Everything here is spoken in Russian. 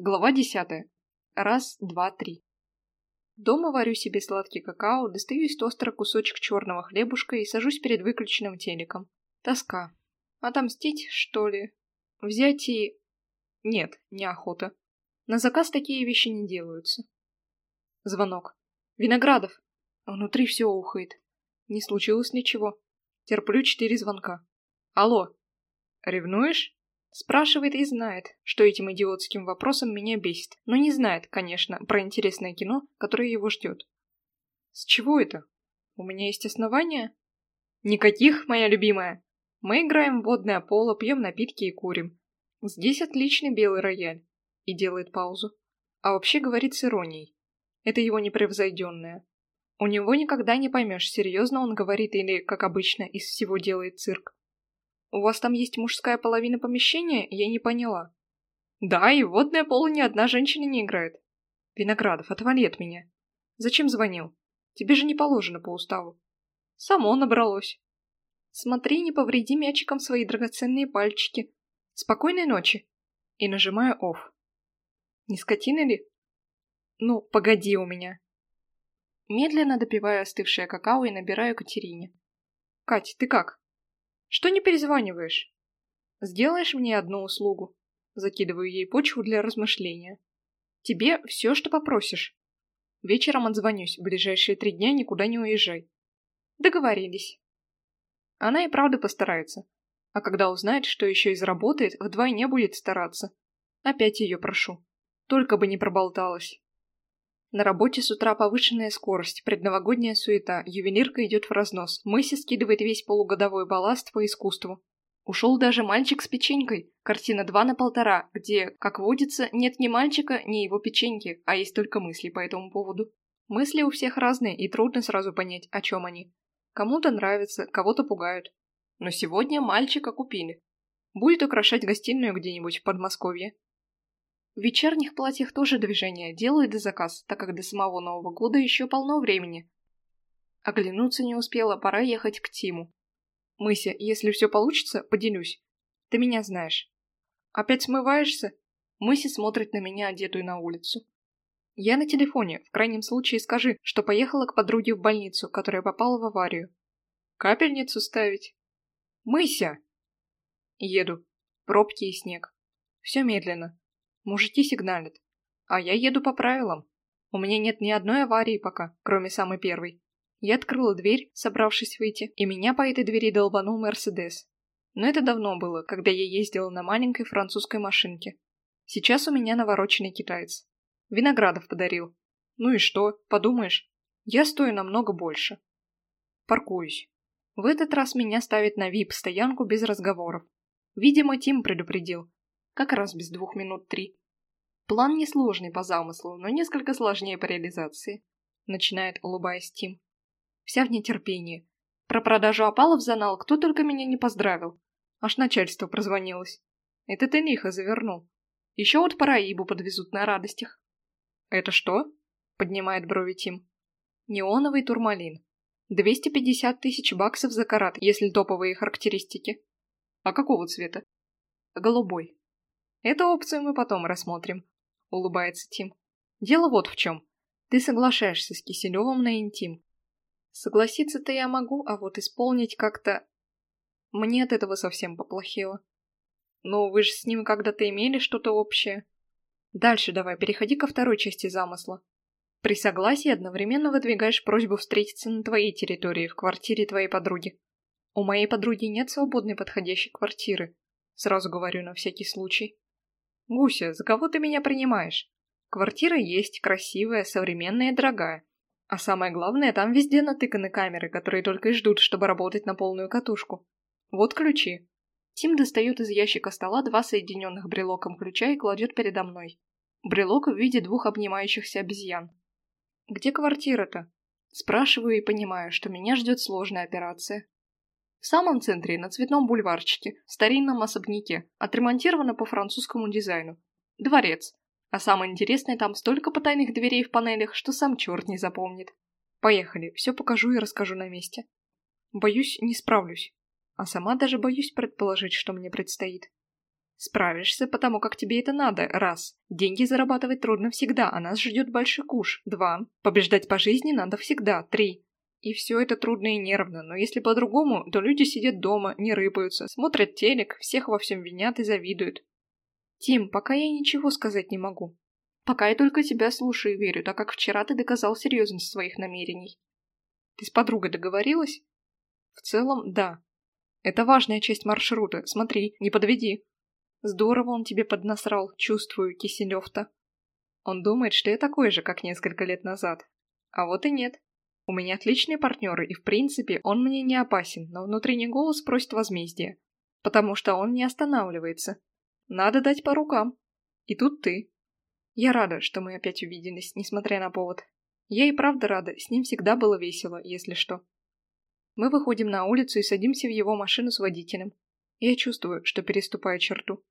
Глава десятая. Раз, два, три. Дома варю себе сладкий какао, достаю из тостера кусочек черного хлебушка и сажусь перед выключенным телеком. Тоска. Отомстить, что ли? Взять и... Нет, неохота. На заказ такие вещи не делаются. Звонок. Виноградов. Внутри все ухает. Не случилось ничего. Терплю четыре звонка. Алло. Ревнуешь? Спрашивает и знает, что этим идиотским вопросом меня бесит, но не знает, конечно, про интересное кино, которое его ждет. С чего это? У меня есть основания? Никаких, моя любимая. Мы играем в водное поло, пьем напитки и курим. Здесь отличный белый рояль. И делает паузу. А вообще говорит с иронией. Это его непревзойденное. У него никогда не поймешь, серьезно он говорит или, как обычно, из всего делает цирк. У вас там есть мужская половина помещения? Я не поняла. Да, и водное поло ни одна женщина не играет. Виноградов, отвали от меня. Зачем звонил? Тебе же не положено по уставу. Само набралось. Смотри, не повреди мячиком свои драгоценные пальчики. Спокойной ночи. И нажимаю off. Не скотина ли? Ну, погоди у меня. Медленно допиваю остывшее какао и набираю Катерине. Кать, ты как? Что не перезваниваешь? Сделаешь мне одну услугу? Закидываю ей почву для размышления. Тебе все, что попросишь. Вечером отзвонюсь, в ближайшие три дня никуда не уезжай. Договорились. Она и правда постарается. А когда узнает, что еще и заработает, вдвойне будет стараться. Опять ее прошу. Только бы не проболталась. На работе с утра повышенная скорость, предновогодняя суета, ювелирка идет в разнос, Мыси скидывает весь полугодовой балласт по искусству. Ушел даже мальчик с печенькой, картина 2 на полтора, где, как водится, нет ни мальчика, ни его печеньки, а есть только мысли по этому поводу. Мысли у всех разные, и трудно сразу понять, о чем они. Кому-то нравится, кого-то пугают. Но сегодня мальчика купили. Будет украшать гостиную где-нибудь в Подмосковье. В вечерних платьях тоже движение, делаю до заказ, так как до самого Нового года еще полно времени. Оглянуться не успела, пора ехать к Тиму. Мыся, если все получится, поделюсь. Ты меня знаешь. Опять смываешься? Мыся смотрит на меня, одетую на улицу. Я на телефоне, в крайнем случае скажи, что поехала к подруге в больницу, которая попала в аварию. Капельницу ставить? Мыся! Еду. Пробки и снег. Все медленно. Мужики сигналят. А я еду по правилам. У меня нет ни одной аварии пока, кроме самой первой. Я открыла дверь, собравшись выйти, и меня по этой двери долбанул Мерседес. Но это давно было, когда я ездила на маленькой французской машинке. Сейчас у меня навороченный китаец. Виноградов подарил. Ну и что, подумаешь, я стою намного больше. Паркуюсь. В этот раз меня ставят на вип-стоянку без разговоров. Видимо, Тим предупредил. Как раз без двух минут три. План несложный по замыслу, но несколько сложнее по реализации. Начинает, улыбаясь Тим. Вся в нетерпении. Про продажу опалов за нал кто только меня не поздравил. Аж начальство прозвонилось. Это ты лихо завернул. Еще вот Параибу подвезут на радостях. Это что? Поднимает брови Тим. Неоновый турмалин. 250 тысяч баксов за карат, если топовые характеристики. А какого цвета? Голубой. Эту опцию мы потом рассмотрим. — улыбается Тим. «Дело вот в чем. Ты соглашаешься с Киселевым на интим. Согласиться-то я могу, а вот исполнить как-то... Мне от этого совсем поплохело. Ну, вы же с ним когда-то имели что-то общее. Дальше давай, переходи ко второй части замысла. При согласии одновременно выдвигаешь просьбу встретиться на твоей территории, в квартире твоей подруги. У моей подруги нет свободной подходящей квартиры. Сразу говорю на всякий случай. «Гуся, за кого ты меня принимаешь? Квартира есть, красивая, современная и дорогая. А самое главное, там везде натыканы камеры, которые только и ждут, чтобы работать на полную катушку. Вот ключи». Тим достает из ящика стола два соединенных брелоком ключа и кладет передо мной. Брелок в виде двух обнимающихся обезьян. «Где квартира-то?» Спрашиваю и понимаю, что меня ждет сложная операция. В самом центре, на цветном бульварчике, в старинном особняке, отремонтировано по французскому дизайну. Дворец. А самое интересное, там столько потайных дверей в панелях, что сам черт не запомнит. Поехали, все покажу и расскажу на месте. Боюсь, не справлюсь. А сама даже боюсь предположить, что мне предстоит. Справишься, потому как тебе это надо, раз. Деньги зарабатывать трудно всегда, а нас ждет большой куш, два. Побеждать по жизни надо всегда, три. И все это трудно и нервно, но если по-другому, то люди сидят дома, не рыпаются, смотрят телек, всех во всем винят и завидуют. Тим, пока я ничего сказать не могу. Пока я только тебя слушаю и верю, так как вчера ты доказал серьезность своих намерений. Ты с подругой договорилась? В целом, да. Это важная часть маршрута, смотри, не подведи. Здорово он тебе поднасрал, чувствую, Киселев-то. Он думает, что я такой же, как несколько лет назад. А вот и нет. У меня отличные партнеры, и в принципе он мне не опасен, но внутренний голос просит возмездия. Потому что он не останавливается. Надо дать по рукам. И тут ты. Я рада, что мы опять увиделись, несмотря на повод. Я и правда рада, с ним всегда было весело, если что. Мы выходим на улицу и садимся в его машину с водителем. Я чувствую, что переступаю черту.